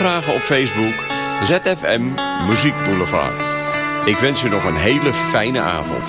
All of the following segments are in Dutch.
aanvragen op Facebook ZFM Muziek Boulevard. Ik wens je nog een hele fijne avond.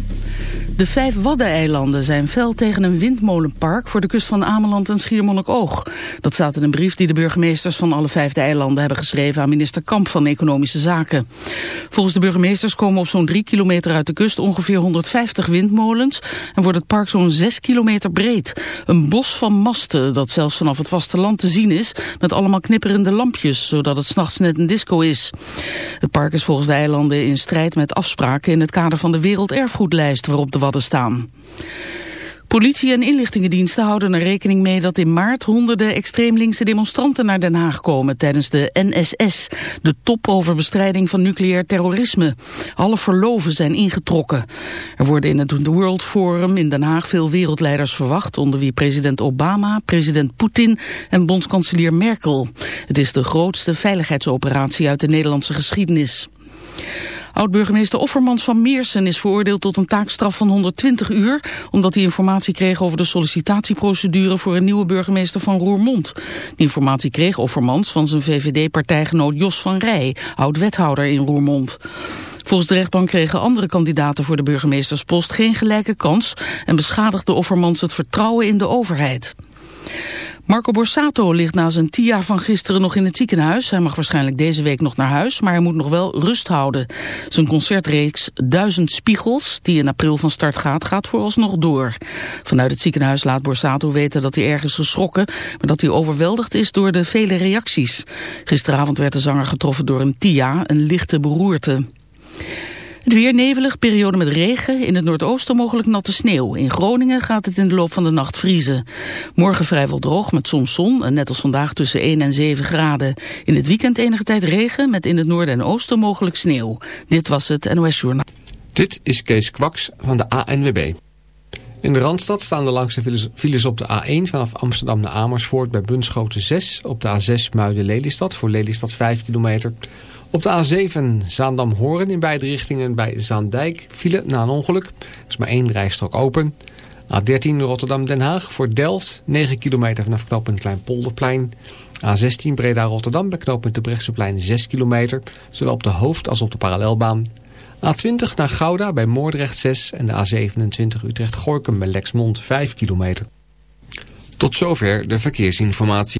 De vijf Waddeneilanden zijn fel tegen een windmolenpark voor de kust van Ameland en Schiermonnikoog. Dat staat in een brief die de burgemeesters van alle vijf de eilanden hebben geschreven aan minister Kamp van Economische Zaken. Volgens de burgemeesters komen op zo'n drie kilometer uit de kust ongeveer 150 windmolens en wordt het park zo'n zes kilometer breed. Een bos van masten dat zelfs vanaf het vasteland te zien is met allemaal knipperende lampjes, zodat het s'nachts net een disco is. Het park is volgens de eilanden in strijd met afspraken in het kader van de Werelderfgoedlijst waarop de Staan. Politie en inlichtingendiensten houden er rekening mee dat in maart honderden extreem linkse demonstranten naar Den Haag komen tijdens de NSS, de top over bestrijding van nucleair terrorisme. Alle verloven zijn ingetrokken. Er worden in het World Forum in Den Haag veel wereldleiders verwacht, onder wie president Obama, president Poetin en bondskanselier Merkel. Het is de grootste veiligheidsoperatie uit de Nederlandse geschiedenis. Oud-burgemeester Offermans van Meersen is veroordeeld tot een taakstraf van 120 uur... omdat hij informatie kreeg over de sollicitatieprocedure voor een nieuwe burgemeester van Roermond. Die informatie kreeg Offermans van zijn VVD-partijgenoot Jos van Rij, oud-wethouder in Roermond. Volgens de rechtbank kregen andere kandidaten voor de burgemeesterspost geen gelijke kans... en beschadigde Offermans het vertrouwen in de overheid. Marco Borsato ligt na zijn TIA van gisteren nog in het ziekenhuis. Hij mag waarschijnlijk deze week nog naar huis, maar hij moet nog wel rust houden. Zijn concertreeks Duizend Spiegels, die in april van start gaat, gaat vooralsnog door. Vanuit het ziekenhuis laat Borsato weten dat hij ergens geschrokken, maar dat hij overweldigd is door de vele reacties. Gisteravond werd de zanger getroffen door een TIA, een lichte beroerte. Het weer nevelig, periode met regen. In het noordoosten mogelijk natte sneeuw. In Groningen gaat het in de loop van de nacht vriezen. Morgen vrijwel droog met soms zon. En net als vandaag tussen 1 en 7 graden. In het weekend enige tijd regen met in het noorden en oosten mogelijk sneeuw. Dit was het NOS Journaal. Dit is Kees Kwaks van de ANWB. In de Randstad staan de langste files op de A1 vanaf Amsterdam naar Amersfoort bij Bunschoten 6. Op de A6 Muiden-Lelystad voor Lelystad 5 kilometer. Op de A7 Zaandam-Horen in beide richtingen bij Zaandijk file na een ongeluk. Er is maar één rijstrook open. A13 Rotterdam-Den Haag voor Delft 9 kilometer vanaf knooppunt Kleinpolderplein. A16 Breda-Rotterdam bij knooppunt de Brechtseplein 6 kilometer. Zowel op de hoofd- als op de parallelbaan. A20 naar Gouda bij Moordrecht 6 en de A27 Utrecht-Gorkum bij Lexmond 5 kilometer. Tot zover de verkeersinformatie.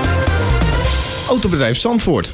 Autobedrijf Zandvoort,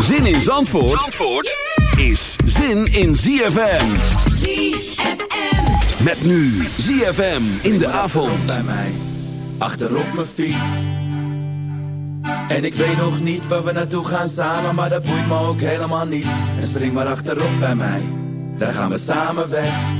Zin in Zandvoort, Zandvoort is zin in ZFM. ZFM. Met nu ZFM in de avond. bij mij, achterop mijn fiets. En ik weet nog niet waar we naartoe gaan samen, maar dat boeit me ook helemaal niet. En spring maar achterop bij mij, dan gaan we samen weg.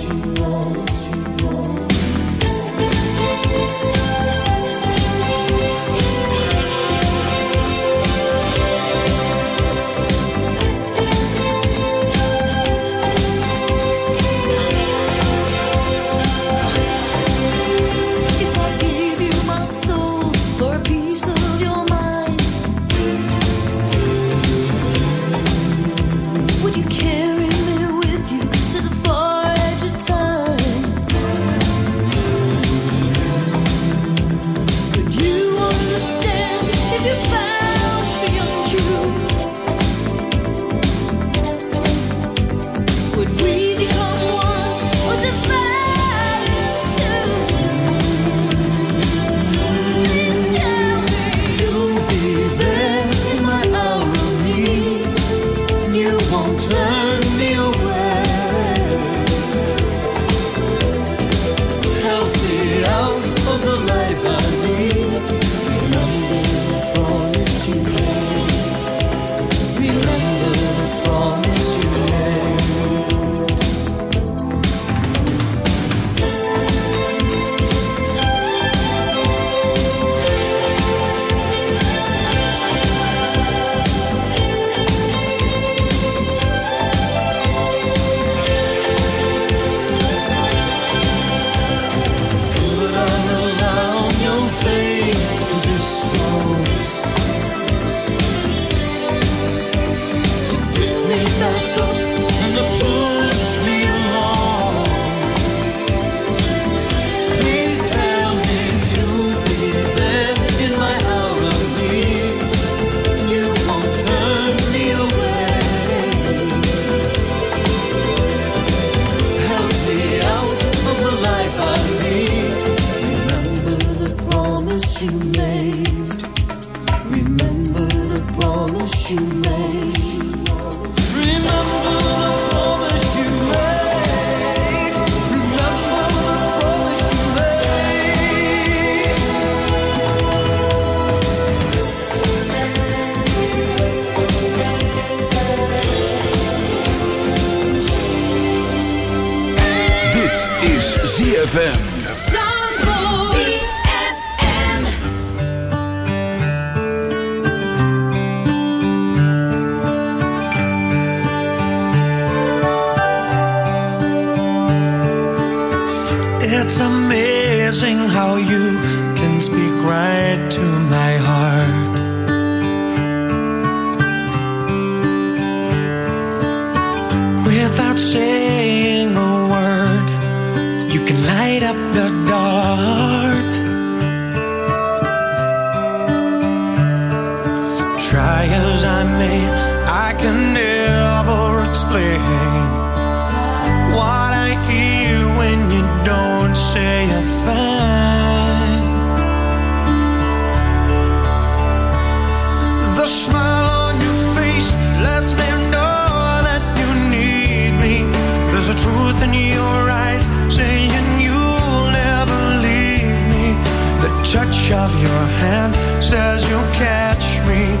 As you'll catch me.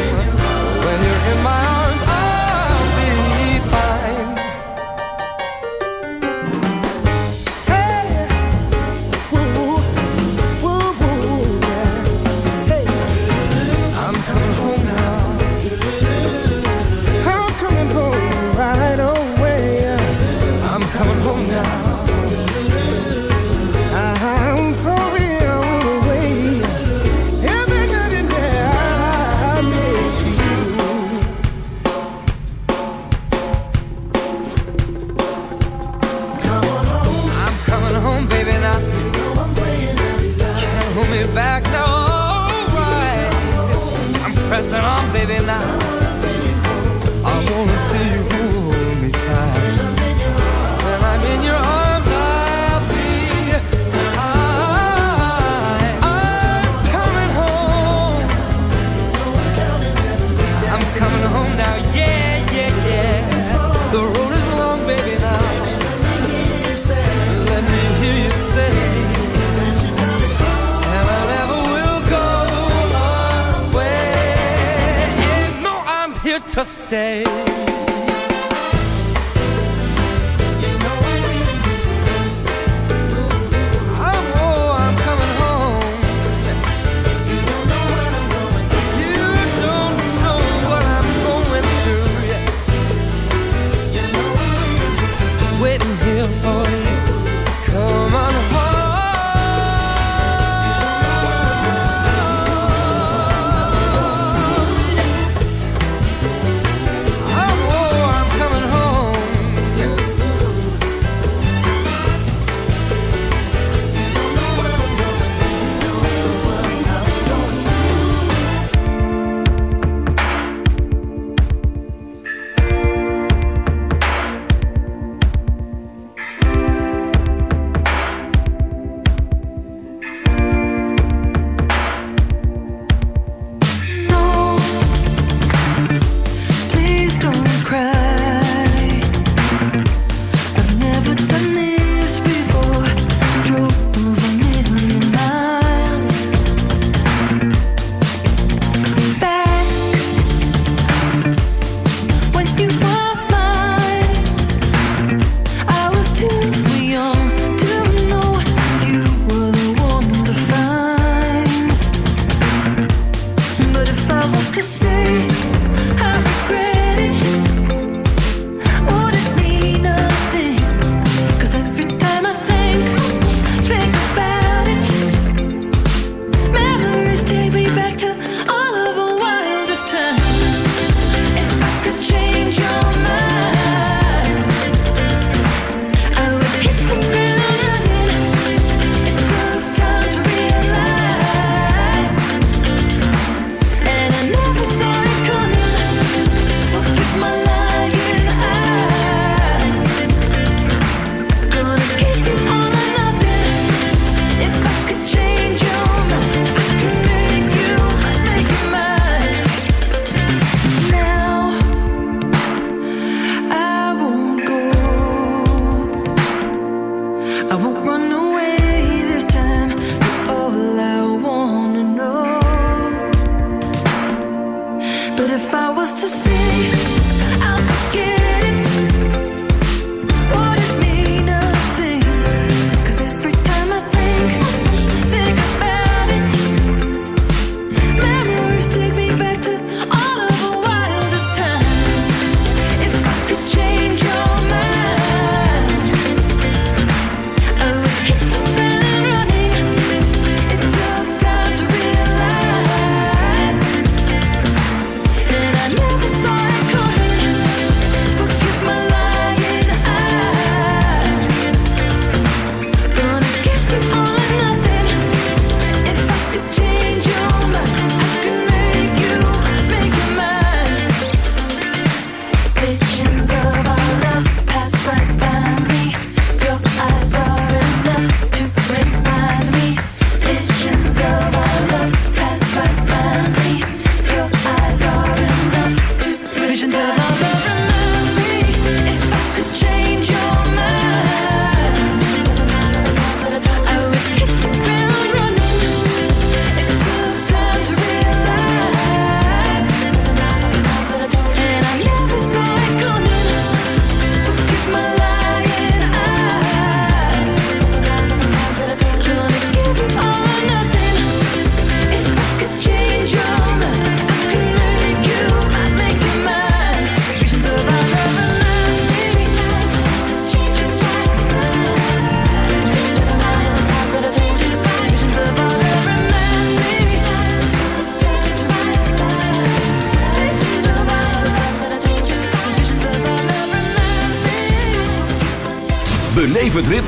day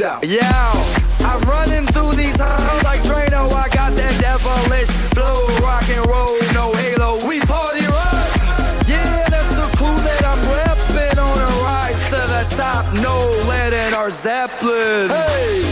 out. Yeah, I'm running through these halls like Drano. I got that devilish flow, rock and roll, no halo. We party rock. Yeah, that's the clue that I'm repping on a rise to the top. No lead in our Zeppelin. Hey.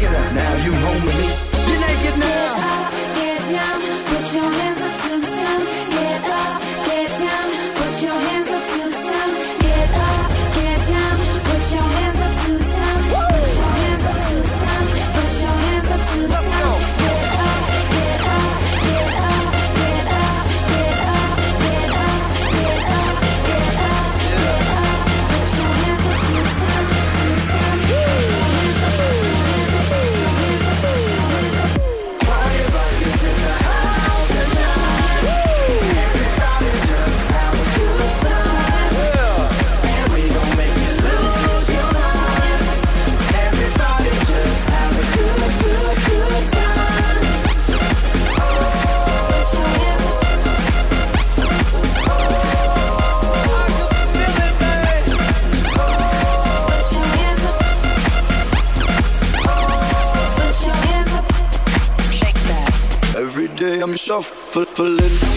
millionaire. Now you home with me. You're naked now. I'm shuffling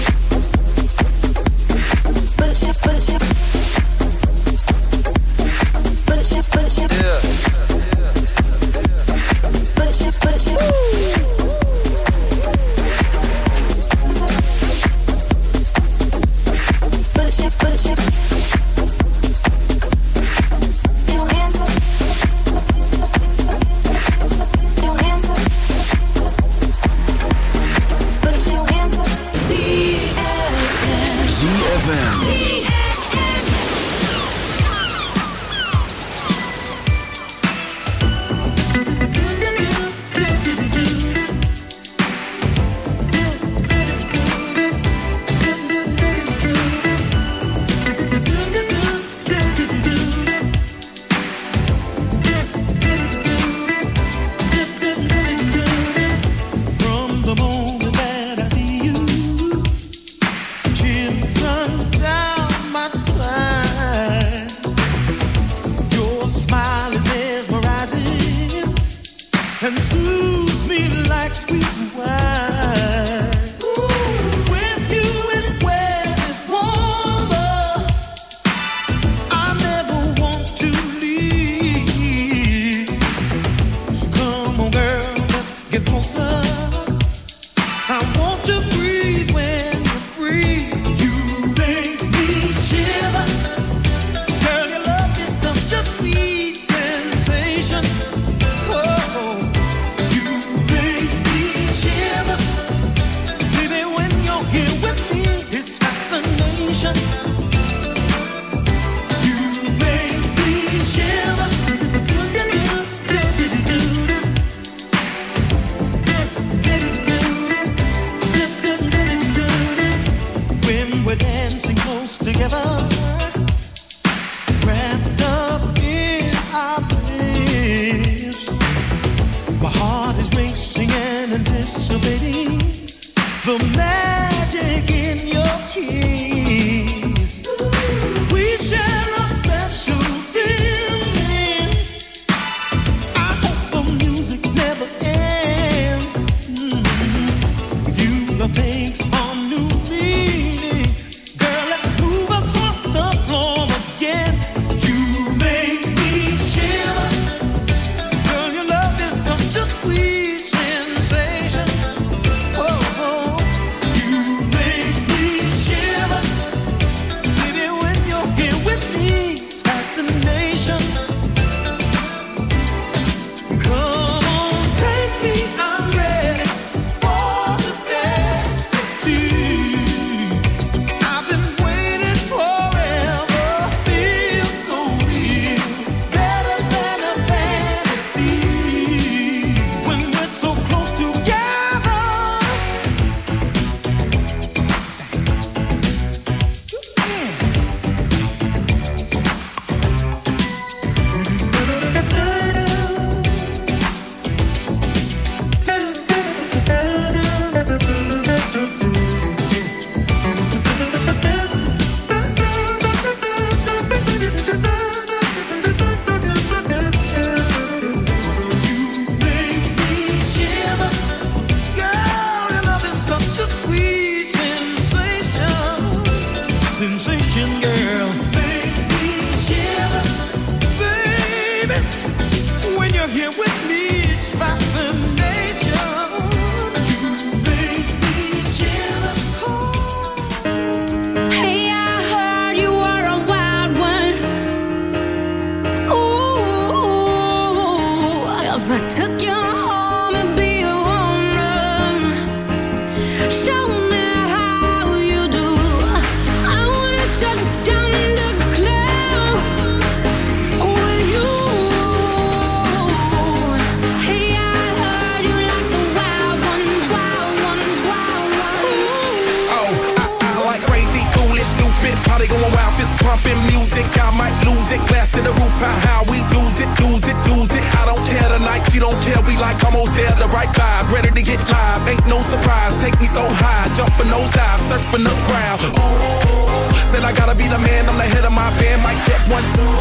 don't care, we like almost there, the right vibe, ready to get live. Ain't no surprise, take me so high, jumping those dives, surfing the crowd. Ooh, said I gotta be the man, I'm the head of my band, mic check one, two.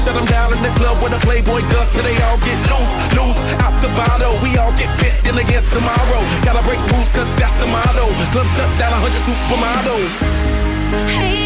Shut them down in the club with a Playboy does, till they all get loose, loose, out the bottle. We all get fit in again tomorrow. Gotta break rules, cause that's the motto. Club shut down, 100 supermodels. Hey,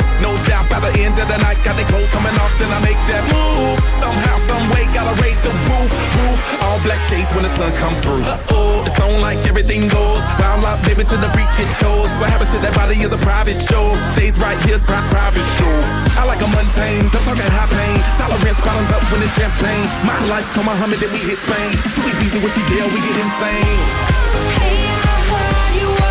the end of the night, got the clothes coming off, then I make that move. Somehow, some way, gotta raise the roof, roof. All black shades when the sun come through. Uh oh, it's on like everything goes. Round life, baby, to the freak it shows. What happens to that body is a private show. Stays right here, pri- private show. I like a mundane, don't talk at high pain. Tolerance bottoms up when it's champagne. My life, come Muhammad, then we hit Spain. Too easy with the deal, we get insane. Hey, I heard you were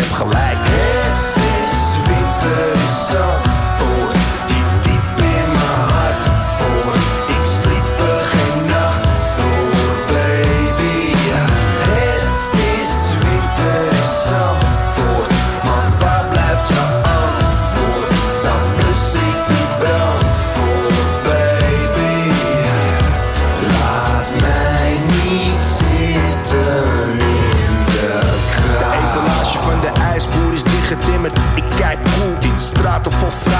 heeft gelijk.